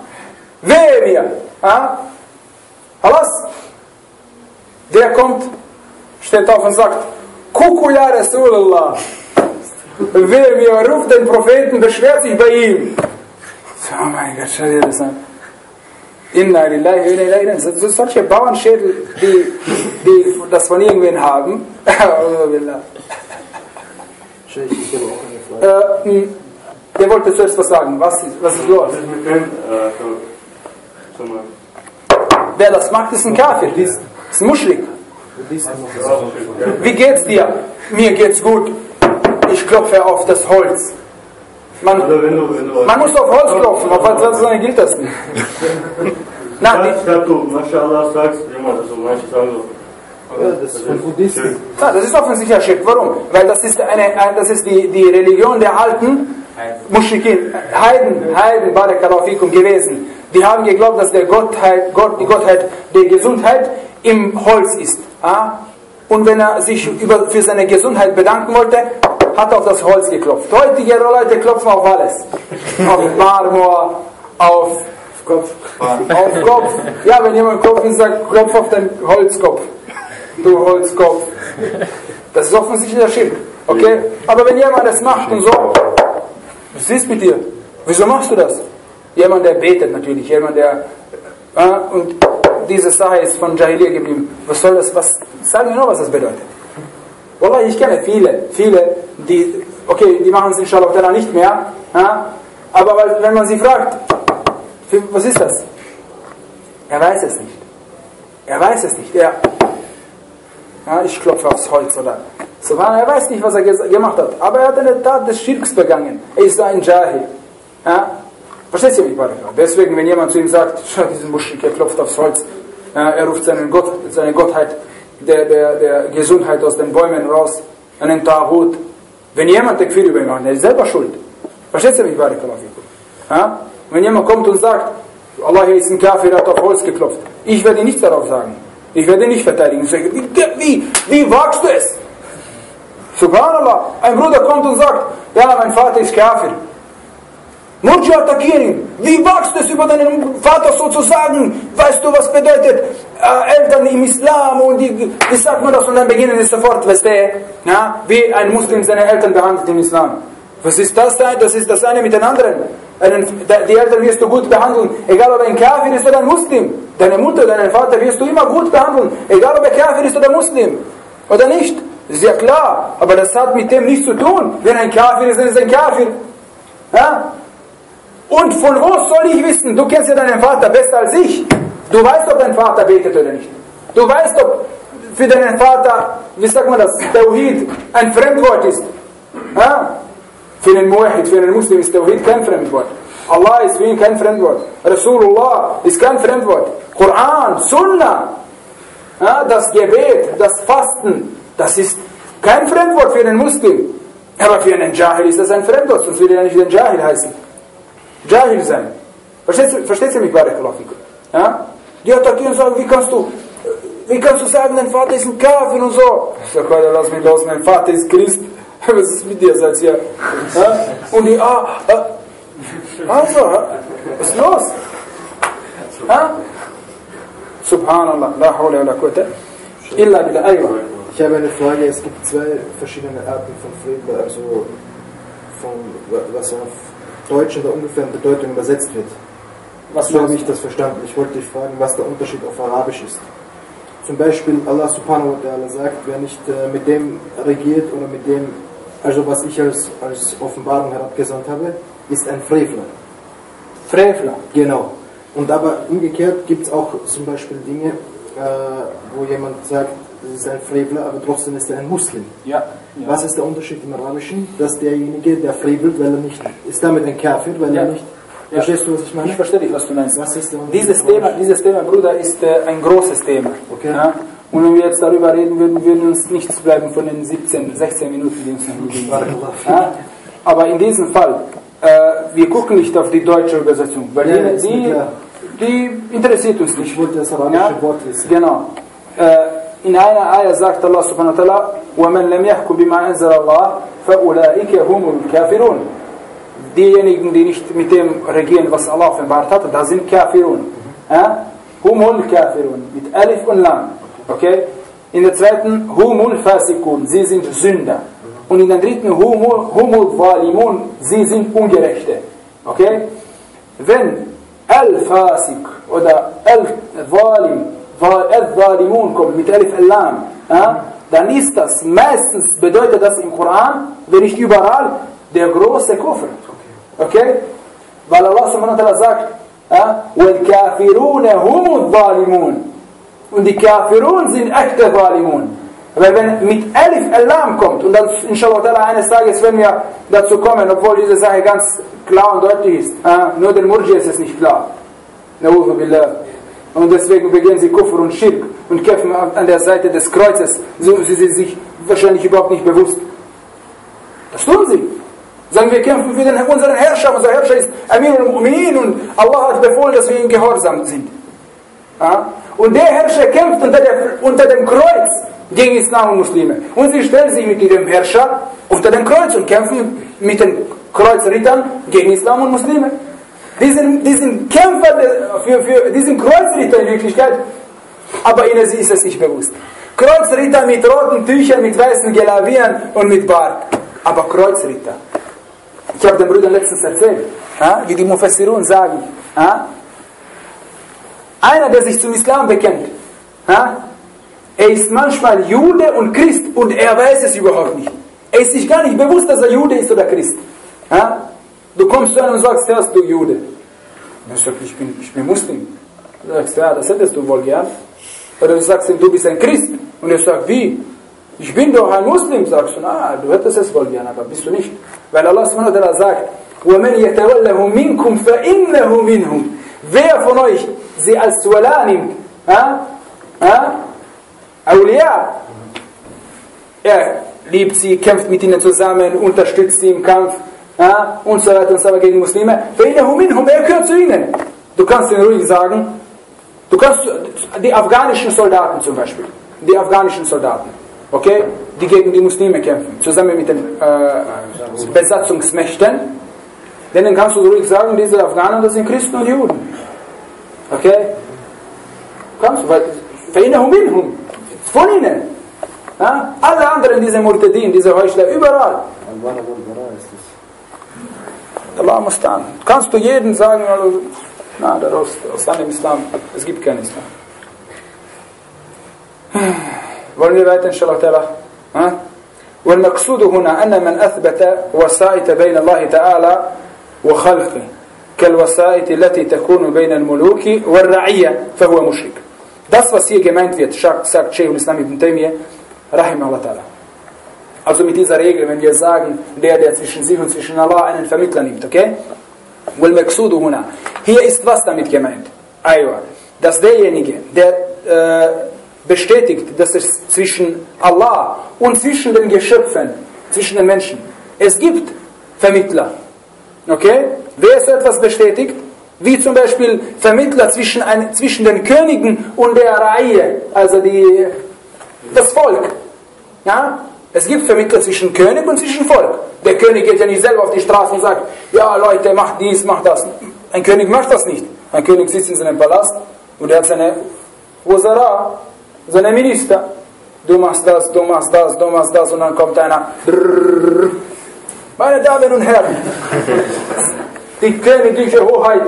wehe mir. Ja? Alles? Der kommt, steht auf und sagt, Kuku ya Rasulullah. Wehe mir, ruft den Propheten, beschwert sich bei ihm. Oh mein Gott, schau dir das an. Inna lillahi inna ilaihi raji'un. So solche Bauernschädel, die, die das von irgendwen haben. äh, der wollte zuerst was sagen. Was, was ist los? Wer das macht, ist ein Kafir. Ist ein Muschrik. Wie geht's dir? Mir geht's gut. Ich klopfe auf das Holz. Man, man muss auf Holz klopfen, auf was sonst gilt das nicht. Na, Statt du Mashallah sagst, jemand, also manche sagen so. Ja, das ist von Buddhisten. Ja, das ist offensichtlich Schirk. Warum? Weil das ist, eine, das ist die, die Religion der alten Mushrikin, Heiden, Heiden, Barakallahu fikum, gewesen. Die haben geglaubt, dass der Gottheit, Gott, die Gottheit der Gesundheit im Holz ist. Ja? und wenn er sich über, für seine Gesundheit bedanken wollte, hat er auf das Holz geklopft. Heutige Leute klopfen auf alles. Auf Marmor, auf Kopf. Auf Kopf. Ja, wenn jemand Kopf ist, sagt, klopf auf den Holzkopf. Du Holzkopf. Das ist offensichtlich der Schild. Okay? Aber wenn jemand das macht und so, was ist mit dir? Wieso machst du das? Jemand, der betet natürlich. Jemand, der. Äh, und diese Sache ist von Jahiliyyah geblieben. Was soll das? Was, sagen wir noch, was das bedeutet. Wallah, ich kenne viele, viele, die, okay, die machen es inshallah nicht mehr. Ja? Aber weil, wenn man sie fragt, was ist das? Er weiß es nicht. Er weiß es nicht. Er, ja, ich klopfe aufs Holz oder so. Er weiß nicht, was er gemacht hat. Aber er hat eine Tat des Schirks begangen. Er ist ein Jahil. Ja? Verstehst du mich, Barakallah? Deswegen, wenn jemand zu ihm sagt, schau diesen Muschik, er klopft aufs Holz, ja, er ruft seinen Gott, seine Gottheit der, der, der Gesundheit aus den Bäumen raus, einen Tawut. Wenn jemand den Kfir über ihn macht, er ist selber schuld. Verstehst du mich, Barakallah? Ja? Wenn jemand kommt und sagt, Allah ist ein Kafir, er hat auf Holz geklopft, ich werde nichts darauf sagen. Ich werde nicht verteidigen. Sage, wie, wie, wagst du es? Subhanallah, ein Bruder kommt und sagt, ja, mein Vater ist Kafir. Murji attackieren ihn. Wie wagst du es über deinen Vater so zu sagen? Weißt du, was bedeutet äh, Eltern im Islam und die, wie sagt man das? Und dann beginnen sie sofort, weißt du, ja, wie ein Muslim seine Eltern behandelt im Islam. Was ist das da? Das ist das eine mit den anderen. Die Eltern wirst du gut behandeln, egal ob ein Kafir ist oder ein Muslim. Deine Mutter, deinen Vater wirst du immer gut behandeln, egal ob er Kafir ist oder Muslim. Oder nicht? Ja klar, aber das hat mit dem nichts zu tun. Wenn ein Kafir ist, dann ist ein Kafir. Ja? Und von wo soll ich wissen? Du kennst ja deinen Vater besser als ich. Du weißt, ob dein Vater betet oder nicht. Du weißt, ob für deinen Vater, wie sagt man das, Tawhid ein Fremdwort ist. Ja? Für den Muahid, für den Muslim ist Tawhid kein Fremdwort. Allah ist für ihn kein Fremdwort. Rasulullah ist kein Fremdwort. Koran, Sunnah, ja, das Gebet, das Fasten, das ist kein Fremdwort für den Muslim. Aber für einen Jahil ist das ein Fremdwort, sonst würde er nicht den Jahil heißen. Jahil sein. Verstehst du, mich, Barakallahu Ja? Die attackieren und sagen, wie kannst du, wie kannst du sagen, dein Vater ist ein Kafir und so? Ich sage, lass mich los, mein Vater ist Christ. Was ist mit dir, sagt ihr? Ja? Und die, ah, ah, also, was ist los? Ja? Subhanallah, la hawla la quwwata illa billah. Ich habe eine Frage, es gibt zwei verschiedene Arten von Frieden, also von, was auf Deutsch in der ungefähren Bedeutung übersetzt wird. Was so habe ich das verstanden. Ich wollte dich fragen, was der Unterschied auf Arabisch ist. Zum Beispiel Allah subhanahu wa ta'ala sagt, wer nicht äh, mit dem regiert oder mit dem also was ich als, als Offenbarung herabgesandt habe, ist ein Frevler. Frevler? Genau. Und aber umgekehrt gibt es auch zum Beispiel Dinge, äh, wo jemand sagt, es ist ein Frevler, aber trotzdem ist er ein Muslim. Ja, ja. Was ist der Unterschied im Arabischen? Dass derjenige, der frevelt, weil er nicht, ist damit ein Kafir, weil ja. er nicht ja. Verstehst du, was ich meine? Ich verstehe dich, was du meinst. Was ist dieses, Thema, dieses Thema, Bruder, ist äh, ein großes Thema. Okay. Ja? Und wenn wir jetzt darüber reden würden, würden uns nichts bleiben von den 17, 16 Minuten, die uns noch liegen. Ja? Aber in diesem Fall, äh, wir gucken nicht auf die deutsche Übersetzung, weil ja, die, die, die, interessiert uns nicht. Ich wollte das arabische ja? Wort wissen. Genau. Äh, in einer Ayah sagt Allah subhanahu wa ta'ala, وَمَنْ لَمْ يَحْكُمْ بِمَا أَنزَلَ اللَّهِ فَأُولَٰئِكَ هُمُ الْكَافِرُونَ Diejenigen, die nicht mit dem regieren, was Allah offenbart hat, das sind Kafirun. Ja? Humul Kafirun, mit Alif und Lam. Okay? In der zweiten, humul fasikun, sie sind Sünder. Und in der dritten, humul, humul zalimun, sie sind Ungerechte. Okay? Wenn al-fasik oder al-zalim, al-zalimun kommt mit Alif al-lam, ja, dann ist das meistens, bedeutet das im Koran, wenn nicht überall, der große Kufr. Okay? Weil Allah subhanahu wa ta'ala sagt, ja, وَالْكَافِرُونَ هُمُ الظَّالِمُونَ und die Kafirun sind echte Zalimun. Weil wenn mit Elif Alarm kommt, und dann inshallah eines Tages werden wir dazu kommen, obwohl diese Sache ganz klar und deutlich ist, äh, nur den Murji ist es nicht klar. Und deswegen begehen sie Kufr und Schirk und kämpfen an der Seite des Kreuzes. So sie sind sich wahrscheinlich überhaupt nicht bewusst. Das tun sie. Sagen wir kämpfen für unseren Herrscher. Unser Herrscher ist Amir al-Mu'minin und Allah hat befohlen, dass wir ihm gehorsam sind. Ja? Und der Herrscher kämpft unter, der, unter dem Kreuz gegen Islam und Muslime. Und sie stellen sich mit ihrem Herrscher unter den Kreuz und kämpfen mit den Kreuzrittern gegen Islam und Muslime. Die sind, die sind Kämpfer für, für, die sind Kreuzritter in Wirklichkeit, aber ihnen ist es nicht bewusst. Kreuzritter mit roten Tüchern, mit weißen Gelavieren und mit Bart. Aber Kreuzritter. Ich habe den Brüdern letztens erzählt, wie die Mufassirun sagen. Ja, einer, der sich zum Islam bekennt, ja, er ist manchmal Jude und Christ und er weiß es überhaupt nicht. Er ist sich gar nicht bewusst, dass er Jude ist oder Christ. Ja? Du kommst zu einem und sagst, hörst du Jude? Und er sagt, ich bin, ich bin Muslim. Du sagst, ja, das hättest du wohl gern. Oder du sagst ihm, du bist ein Christ. Und er sagt, wie? Ich bin doch ein Muslim, sagst du. Na, du hättest es wohl gern, aber bist du nicht. Weil Allah subhanahu sagt, وَمَنْ يَتَوَلَّهُ مِنْكُمْ فَإِنَّهُ مِنْهُمْ Wer von euch sie als ha? Ha? Awliya, er liebt sie, kämpft mit ihnen zusammen, unterstützt sie im Kampf ja, und so weiter und so weiter gegen Muslime. minhum, er gehört zu ihnen. Du kannst ihnen ruhig sagen, du kannst die afghanischen Soldaten zum Beispiel, die afghanischen Soldaten, okay, die gegen die Muslime kämpfen, zusammen mit den äh, Besatzungsmächten, denen kannst du ruhig sagen, diese Afghanen, das sind Christen und Juden. أوكي كانوا فانه منهم. فنن ها الا اندر ان ديز مرتدين ديز هايش لا überall الله مستعان كانست jeden sagen also na der aus aus dem islam es gibt kein islam. Wollen ها والمقصود هنا ان من اثبت وسائط بين الله تعالى وخلقه كالوسائط التي تكون بين الملوك والرعية فهو مشرك Das, was hier gemeint wird, sagt Sheikh al-Islam ibn Taymiyyah, rahimahullah ta'ala. Also mit dieser Regel, wenn wir sagen, der, der zwischen sich und zwischen Allah einen Vermittler nimmt, okay? Hier ist was damit gemeint? Aywa. Dass derjenige, der äh, bestätigt, dass es zwischen Allah und zwischen den Geschöpfen, zwischen den Menschen, es gibt Vermittler. Okay? Wer so etwas bestätigt? Wie zum Beispiel Vermittler zwischen, ein, zwischen den Königen und der Reihe, also die, das Volk. Ja? Es gibt Vermittler zwischen König und zwischen Volk. Der König geht ja nicht selber auf die Straße und sagt, ja Leute, macht dies, macht das. Ein König macht das nicht. Ein König sitzt in seinem Palast und er hat seine Wuzara, seine Minister. Du machst das, du machst das, du machst das und dann kommt einer. Meine Damen und Herren, die königliche Hoheit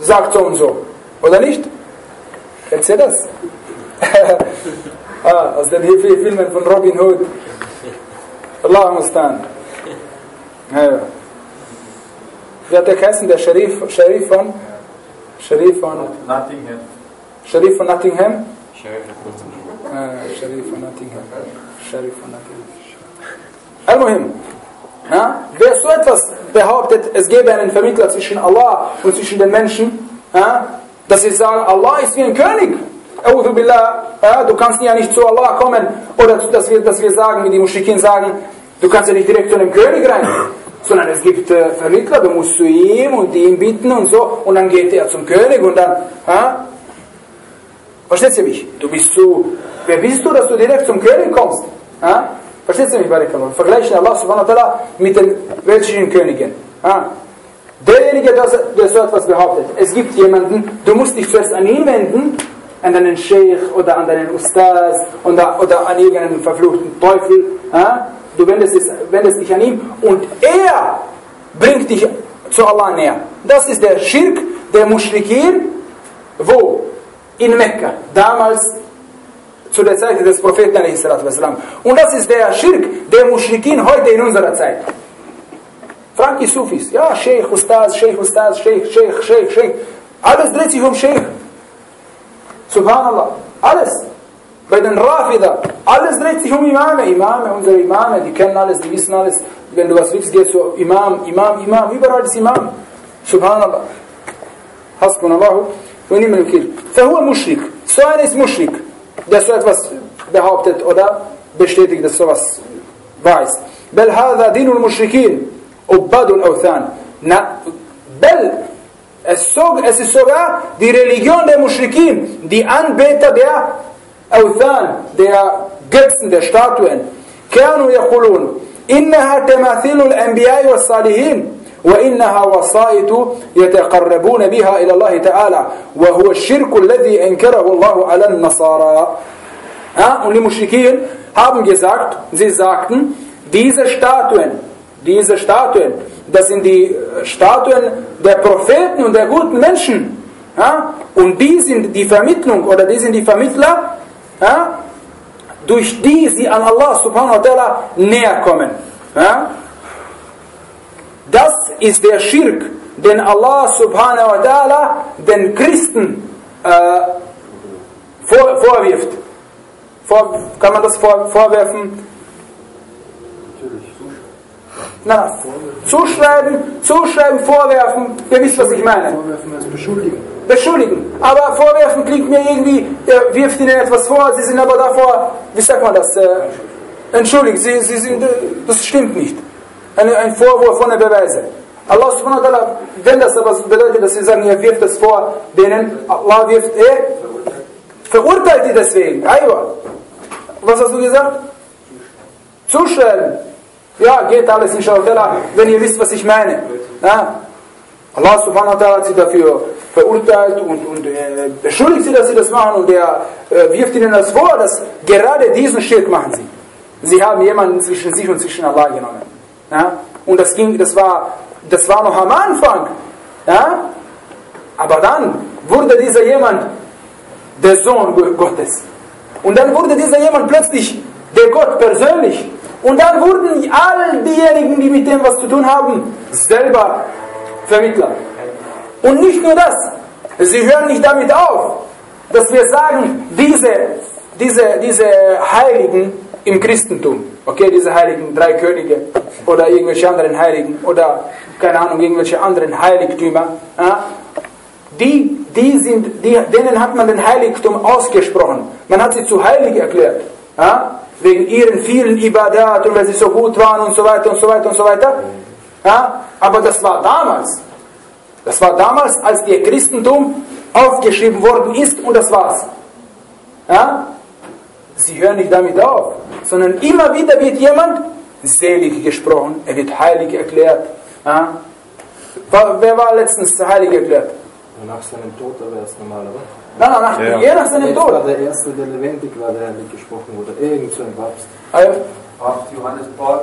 sagt so und so. Oder nicht? Kennst ihr das? ah, aus den Filmen von Robin Hood. Allah mustan. Ja. Wie hat der geheißen? Der Sharif, Sharif von? Sharif von? Nottingham. Sharif von Nottingham? Sharif von Nottingham. Sharif von Nottingham. Al-Muhim. Ja? Wer so etwas behauptet, es gäbe einen Vermittler zwischen Allah und zwischen den Menschen, dass sie sagen, Allah ist wie ein König. Du kannst ja nicht zu Allah kommen. Oder dass wir, dass wir sagen, wie die Muschrikin sagen, Du kannst ja nicht direkt zu einem König rein, sondern es gibt äh, Vermittler, du musst zu ihm und ihm bitten und so, und dann geht er zum König und dann, ha? Versteht ihr mich? Du bist zu, wer bist du, dass du direkt zum König kommst? Ha? Versteht ihr mich, Barakallah? Vergleichen Allah subhanahu wa ta'ala mit den weltlichen Königen. Ha? Derjenige, der so etwas behauptet, es gibt jemanden, du musst dich zuerst an ihn wenden, an deinen Sheikh oder an deinen Ustaz oder, oder an irgendeinen verfluchten Teufel, ha? du wendest, es, wendest dich an ihn und er bringt dich zu Allah näher. Das ist der Schirk der Mushrikin, wo? In Mekka, damals zu der Zeit des Propheten Und das ist der Schirk der Mushrikin heute in unserer Zeit. فرانكي سوفيس يا شيخ أستاذ شيخ أستاذ شيخ شيخ شيخ شيخ ادس دريتيهم شيخ سبحان الله ادس بدن رافضه ادس دريتيهم امامه امامه انزل امامه دي كان ادس دي بيسن ادس بدن دوسويكس جيسو امام امام امام يبرادس امام سبحان الله حسبنا الله ونعم الوكيل فهو مشرك سؤال اسم مشرك ده سؤال بس بهابتت أو ده بشتيتك ده سؤال بس بل هذا دين المشركين عباد الأوثان. بل السوق اس السوق آه، دي ريليجيون دي مشركين. دي أن بيتا دي أوثان. دي جيكسن دي شتاتوين. كانوا يقولون إنها تماثيل الأنبياء والصالحين وإنها وسائط يتقربون بها إلى الله تعالى وهو الشرك الذي أنكره الله على النصارى. ها للمشركين haben gesagt sie sagten diese statuen diese Statuen, das sind die Statuen der Propheten und der guten Menschen. Ja, und die sind die Vermittlung oder die sind die Vermittler, ja, durch die sie an Allah subhanahu wa ta'ala näher kommen. Ja? Das ist der Schirk, den Allah subhanahu wa ta'ala den Christen äh, vor, vorwirft. Vor, kann man das vor, vorwerfen? Na, zuschreiben, zuschreiben, vorwerfen, ihr wisst, was ich meine. Vorwerfen als beschuldigen. Beschuldigen. Aber vorwerfen klingt mir irgendwie, er wirft ihnen etwas vor, sie sind aber davor, wie sagt man das, äh, entschuldigt, sie, sie sind, äh, das stimmt nicht. Ein, ein Vorwurf ohne Beweise. Allah subhanahu wa ta'ala, wenn das aber bedeutet, dass sie sagen, er wirft es vor denen, Allah wirft, er verurteilt die deswegen. Aywa. Was hast du gesagt? Zuschreiben. Ja, geht alles inshallah, wenn ihr wisst, was ich meine. Ja. Allah subhanahu wa ta'ala hat sie dafür verurteilt und, und äh, beschuldigt sie, dass sie das machen und er äh, wirft ihnen das vor, dass gerade diesen Schirk machen sie. Sie haben jemanden zwischen sich und zwischen Allah genommen. Ja? Und das ging, das war, das war noch am Anfang. Ja? Aber dann wurde dieser jemand der Sohn Gottes. Und dann wurde dieser jemand plötzlich der Gott persönlich. Und dann wurden all diejenigen, die mit dem was zu tun haben, selber Vermittler. Und nicht nur das, sie hören nicht damit auf, dass wir sagen, diese, diese, diese Heiligen im Christentum, okay, diese heiligen drei Könige oder irgendwelche anderen Heiligen oder keine Ahnung, irgendwelche anderen Heiligtümer, ja, die, die sind, die, denen hat man den Heiligtum ausgesprochen. Man hat sie zu heilig erklärt. Ja, wegen ihren vielen Ibadat und weil sie so gut waren und so weiter und so weiter und so weiter. Ja, aber das war damals. Das war damals, als ihr Christentum aufgeschrieben worden ist und das war's. Ja? Sie hören nicht damit auf, sondern immer wieder wird jemand selig gesprochen, er wird heilig erklärt. Ja? Wer war letztens heilig erklärt? Nach seinem Tod aber erst normal, oder? Nein, nein, nach, Ja. eher nach seinem Jetzt war Tod. der Erste, der lebendig war, der heilig gesprochen wurde. Irgend so ein Papst. Also, Papst Johannes Paul,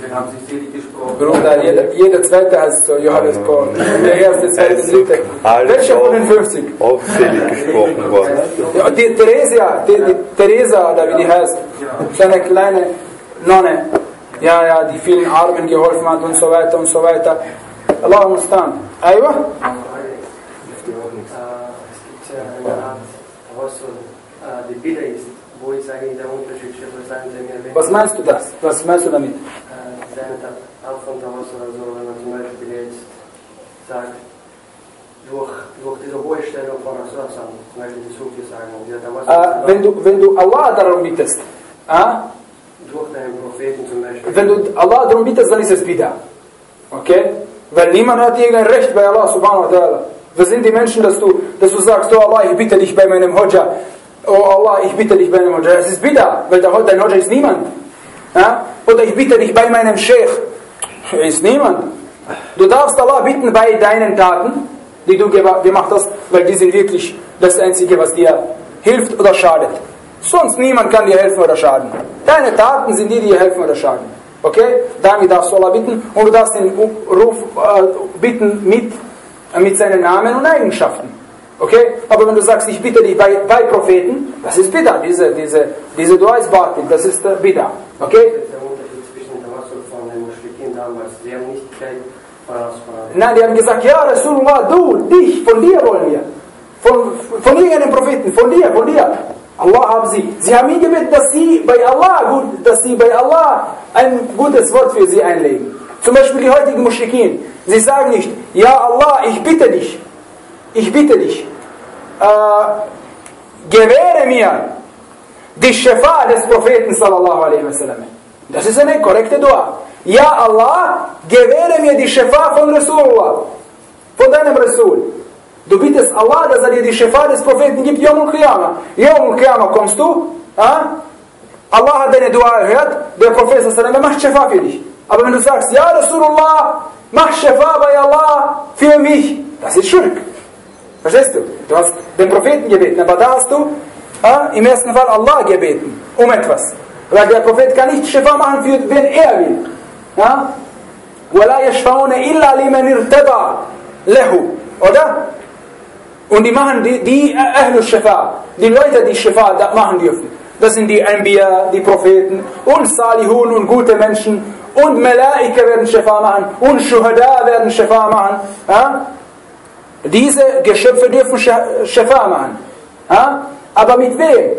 den haben sie selig gesprochen. Bruder, jeder, jeder zweite heißt so Johannes Paul. Der erste, zweite, dritte. Welcher von den auf- 50? aufzählig gesprochen worden. Ja, die Theresia, die, die Theresa, oder wie die heißt, so eine kleine Nonne, ja, ja, die vielen Armen geholfen hat und so weiter und so weiter. Allah mustan. Aywa? Eigentlich der Unterschied? Sagen Sie mir? Was meinst du das? Was meinst du damit? Äh, seine Art von Tawasul, also wenn man zum Beispiel jetzt sagt, durch, durch diese hohe Stellung von Rasul, zum Beispiel die Sufi sagen, und Tawasul, Äh, wenn, du, wenn du Allah darum bittest, ah, durch deinen Propheten zum Beispiel, wenn du Allah darum bittest, dann ist es Bida. Okay? Weil niemand hat irgendein Recht bei Allah subhanahu wa ta'ala. Wir sind die Menschen, dass du, dass du sagst, oh Allah, ich bitte dich bei meinem Hodja. Oh Allah, ich bitte dich bei meinem Hodja. Das ist Bida, weil der, dein Hodja ist niemand. Ja? Oder ich bitte dich bei meinem Sheikh. Ist niemand. Du darfst Allah bitten bei deinen Taten, die du gema- gemacht hast, weil die sind wirklich das Einzige, was dir hilft oder schadet. Sonst niemand kann dir helfen oder schaden. Deine Taten sind die, die dir helfen oder schaden. Okay? Damit darfst du Allah bitten und du darfst ihn Ruf äh, bitten mit, äh, mit seinen Namen und Eigenschaften. Okay? Aber wenn du sagst, ich bitte dich bei, bei Propheten, das ist Bida. Diese, diese, diese Dua ist Batil, das ist äh, Bida. Okay? Nein, die haben gesagt, ja Rasulullah, du, dich, von dir wollen wir. Von, von irgendeinem Propheten, von dir, von dir. Allah haben sie. Sie haben ihn gebeten, dass sie bei Allah, gut, dass sie bei Allah ein gutes Wort für sie einlegen. Zum Beispiel die heutigen Muschrikin. Sie sagen nicht, ja Allah, ich bitte dich, ich bitte dich, gewähre mir die Shafa des Propheten sallallahu alaihi wasallam. Das ist eine korrekte Dua. Ja Allah, gewähre mir die Shafa von Rasulullah, von deinem Rasul. Du bittest Allah, dass er dir die Shafa des Propheten gibt, Yom al-Qiyamah. Yom al-Qiyamah kommst du, ah? Allah hat deine Dua erhört, der Prophet sallallahu alaihi macht Shafa für dich. Aber wenn du sagst, ja Rasulullah, mach Shafa bei Allah für mich, das ist Schirk. Verstehst du? Du hast den Propheten gebeten, aber da hast du äh, im ersten Fall Allah gebeten, um etwas. Weil der Prophet kann nicht Shafa machen, für wen er will. Ja? وَلَا يَشْفَعُونَ إِلَّا لِمَنِ ارْتَبَى لَهُ Oder? Und die machen die, die Ahlul Shafa, die Leute, die Shafa machen dürfen. Das sind die Anbiya, die Propheten und Salihun und gute Menschen und Malaika werden Shafa machen und Shuhada werden Shafa machen. Ja? Diese Geschöpfe dürfen Shafa machen. Ja? Aber mit wem?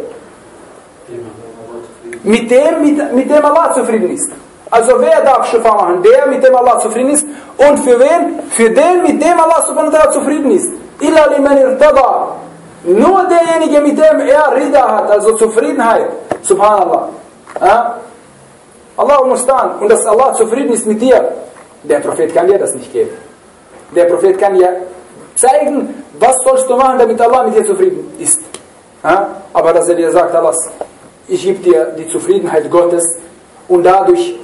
Mit dem, mit, mit dem Allah zufrieden ist. Also wer darf Shafa machen? Der, mit dem Allah zufrieden ist. Und für wen? Für den, mit dem Allah zufrieden ist. Illa liman irtada. Nur derjenige, mit dem er Rida hat, also Zufriedenheit. Subhanallah. Ja? Allah mustan. Und dass Allah zufrieden ist mit dir. Der Prophet kann dir das nicht geben. Der Prophet kann dir zeigen, was sollst du machen, damit Allah mit dir zufrieden ist. Ja? Aber dass er dir sagt, Allah, ich gebe dir die Zufriedenheit Gottes und dadurch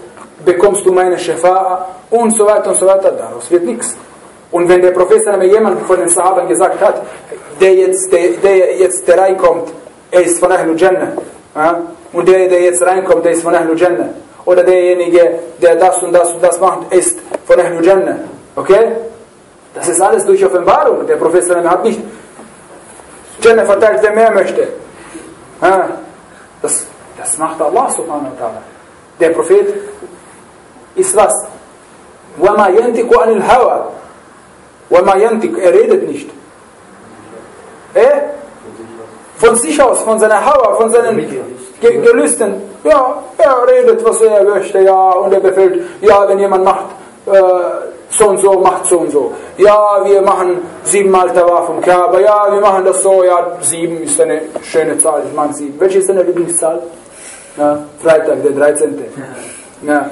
bekommst du meine Shafa'a und so weiter und so weiter, daraus wird nichts. Und wenn der Prophet jemand von den Sahabern gesagt hat, der jetzt, der, der jetzt reinkommt, er ist von Ahlul Jannah. Ja? Und der, der jetzt reinkommt, der ist von Ahlul Jannah. Oder derjenige, der das und das und das macht, ist von Ahlul Jannah. Okay? Das ist alles durch Offenbarung. Der Prophet hat nicht Jannah verteilt, wer mehr möchte. Ja? Das, das macht Allah subhanahu wa ta'ala. Der Prophet ist was? وَمَا يَنْتِقُ عَنِ الْهَوَى وَمَا يَنْتِقُ Er redet nicht. Er? Von sich aus, von seiner Hawa, von seinen Ge Gelüsten. Ja, er redet, was er möchte, ja, und er befehlt, ja, wenn jemand macht äh, so und so, macht so und so. Ja, wir machen siebenmal Tawaf im Kaaba, ja, wir machen das so, ja, sieben ist eine schöne Zahl, ich mag sieben. Welche ist deine Lieblingszahl? Ja, Freitag, der 13. Ja.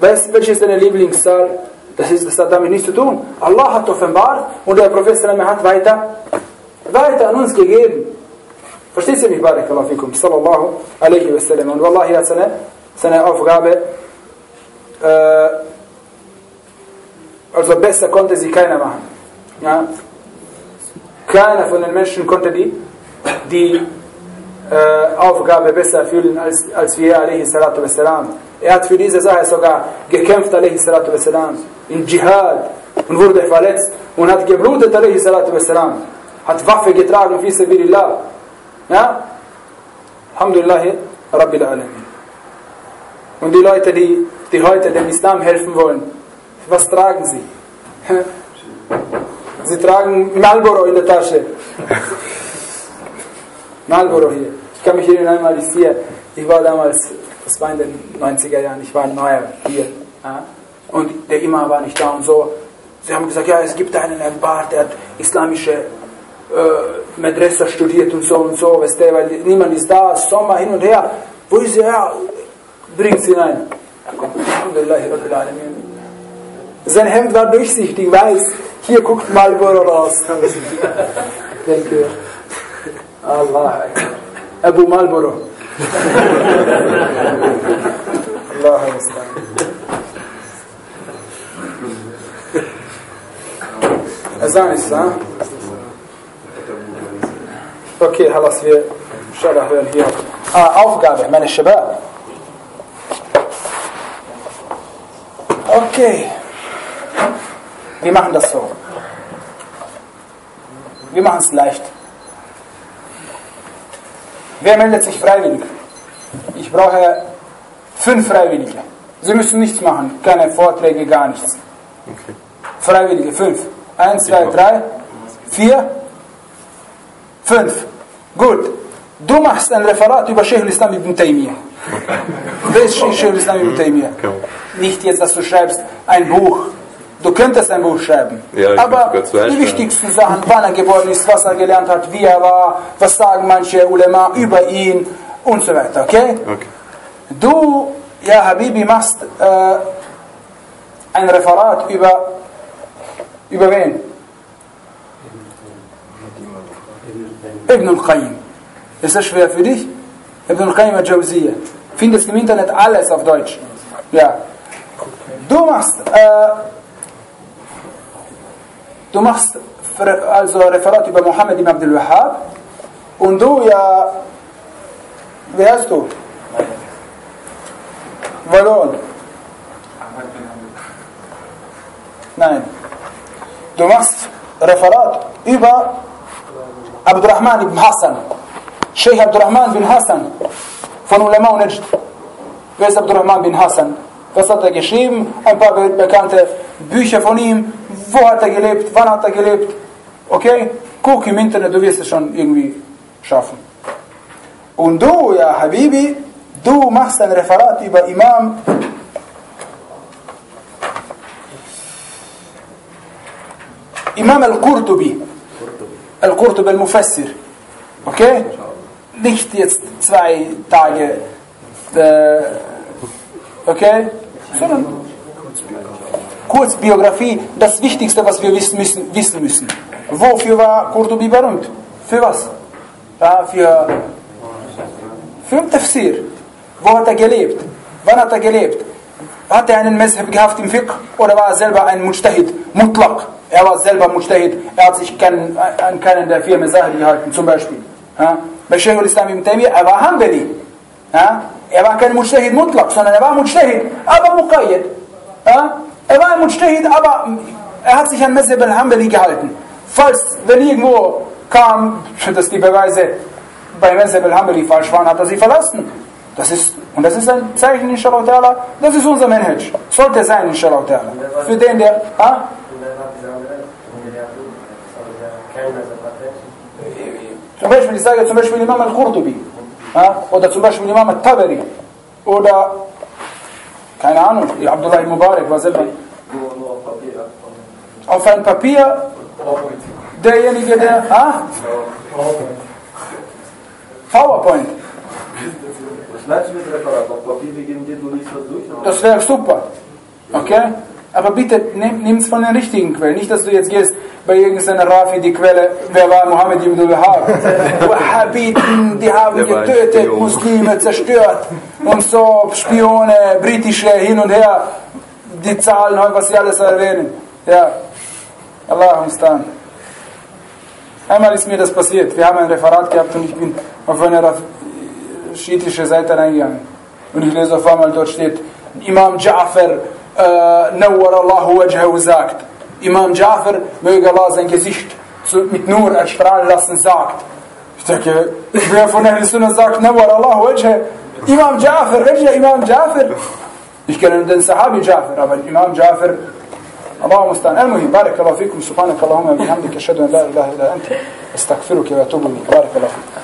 Weißt, welche ist deine Lieblingszahl? Das, ist, das hat damit nichts zu tun. Allah hat offenbart und der Prophet hat weiter, weiter an uns gegeben. Verstehst du mich, Barakallahu fikum, sallallahu alaihi wa sallam. Und Wallahi hat seine, seine Aufgabe, äh, also besser konnte sie keiner machen. Ja? Keiner von den Menschen konnte die, die äh, Aufgabe besser erfüllen als, als wir, alaihi salatu. Er hat für diese Sache sogar gekämpft, alaihi salatu in Dschihad und wurde verletzt und hat geblutet, alaihi salatu. Hat Waffe getragen, fi sabilillah. Ja? Alhamdulillah, Rabbil Alamin. Und die Leute, die, die heute dem Islam helfen wollen, was tragen sie? Sie tragen Marlboro in der Tasche. Marlboro hier. Ich kann mich erinnern einmal, ich hier, ich war damals, das war in den 90er Jahren, ich war neuer hier. Und der Imam war nicht da und so. Sie haben gesagt, ja, es gibt einen Herrn Bart, der hat islamische äh, Madrasa studiert und so und so, weißt du, weil niemand ist da, Sommer hin und her. Wo ist er? Bringt sie rein. Alhamdulillah, Rabbil Alamin. Sein Hemd war durchsichtig, weiß. Hier guckt Marlboro raus. Denke, Allah, Abu Marlboro. Allah Er Ezan nichts, ne? Okay, halas, wir Schala hören hier. Ah, Aufgabe, meine Shabab. Okay. Wir machen das so. Wir machen es leicht. Wer meldet sich freiwillig? Ich brauche fünf Freiwillige. Sie müssen nichts machen, keine Vorträge, gar nichts. Freiwillige, fünf. Eins, zwei, drei, vier, fünf. Gut. Du machst ein Referat über Sheikh al-Islam ibn Taymiyyah. Wer ist Sheikh al-Islam ibn Taymiyyah? Nicht jetzt, dass du schreibst ein Buch. Du könntest ein Buch schreiben. Ja, Aber die wichtigsten Sachen, wann er geboren ist, was er gelernt hat, wie er war, was sagen manche Ulema über ihn und so weiter. Okay? Okay. Du, ja Habibi, machst äh, ein Referat über, über wen? Ibn al-Qayyim. Ist das schwer für dich? Ibn al-Qayyim al-Jawziyah. Findest im Internet alles auf Deutsch. Ja. Du machst, äh, du machst also Referat über Mohammed ibn Abdul Wahhab und du ja, wie heißt du? Valon. Nein. Du machst Referat über Abdurrahman ibn Hassan. Sheikh Abdurrahman bin Hassan von Ulama und Najd. Wer ist Abdurrahman bin Hassan? Was hat er geschrieben? Ein paar be- bekannte Bücher von ihm. Wo hat er gelebt? Wann hat er gelebt? Okay? Guck im Internet, du wirst es schon irgendwie schaffen. Und du, ja Habibi, du machst ein Referat über Imam Imam al-Qurtubi. Al-Qurtubi al-Mufassir. Okay? Nicht jetzt zwei Tage, äh, okay? Sondern Kurzbiografie, das Wichtigste, was wir wissen müssen. Wissen müssen. Wofür war Qurtubi berühmt? Für was? Ja, für, für Tafsir. Wo hat er gelebt? Wann hat er gelebt? Hat er einen Mezhab gehabt im Fiqh oder war er selber ein Mujtahid? Mutlaq. Er war selber Mujtahid. Er hat sich keinen, an keinen der vier Mezahib gehalten, zum Beispiel. Ja? Bei Shaykh al-Islam ibn Taymiyyah, er war Hanbali. Ja? Er war kein Mujtahid Mutlaq, sondern er war Mujtahid, aber Muqayyad. Ja? Er war ein Mujtahid, aber er hat sich an Mezhab al-Hanbali gehalten. Falls, wenn irgendwo kam, dass die Beweise bei Mezhab al-Hanbali falsch waren, hat er sie verlassen. Das ist, und das ist ein Zeichen, inshallah ta'ala, das ist unser Manhaj. Sollte sein, inshallah ta'ala. Für den, der, Separat. zum Beispiel, ich sage zum Beispiel Imam al-Qurtubi, oder zum Beispiel Imam al-Tabari, oder, keine Ahnung, Abdullah ibn Mubarak war selber, Nur, nur auf Papier. auf ein Papier, derjenige, der, ah, PowerPoint, Was meinst du mit Referat? Auf Papier, wir geben dir, du liest das durch? oder? das wäre super, okay? Aber bitte, nimm es von den richtigen Quellen. Nicht, dass du jetzt gehst bei irgendeiner Rafi, die Quelle, wer war Mohammed ibn Wahhab? Wahhabiten, die haben Der getötet. Muslime zerstört und so, Spione, britische, hin und her. Die Zahlen, was sie alles erwähnen. Ja, Allah mustan. Einmal ist mir das passiert. Wir haben ein Referat gehabt und ich bin auf eine schiitische Seite reingegangen. Und ich lese auf einmal, dort steht, Imam Ja'far, آه، نور الله وجهه وزاكت إمام جعفر بيقى لازن كزيشت مت نور أشفران لسن زاكت. بيقفون أهل السنة زاكت نور الله وجهه. إمام جعفر رجع إمام جعفر. إيش كان عندن صحابي جعفر؟ أبا الإمام جعفر الله مستعان. المهم بارك الله فيكم. سبحانك اللهم بحمدك أشهد أن لا إله إلا أنت. أستغفرك وأتوب إليك. بارك الله فيكم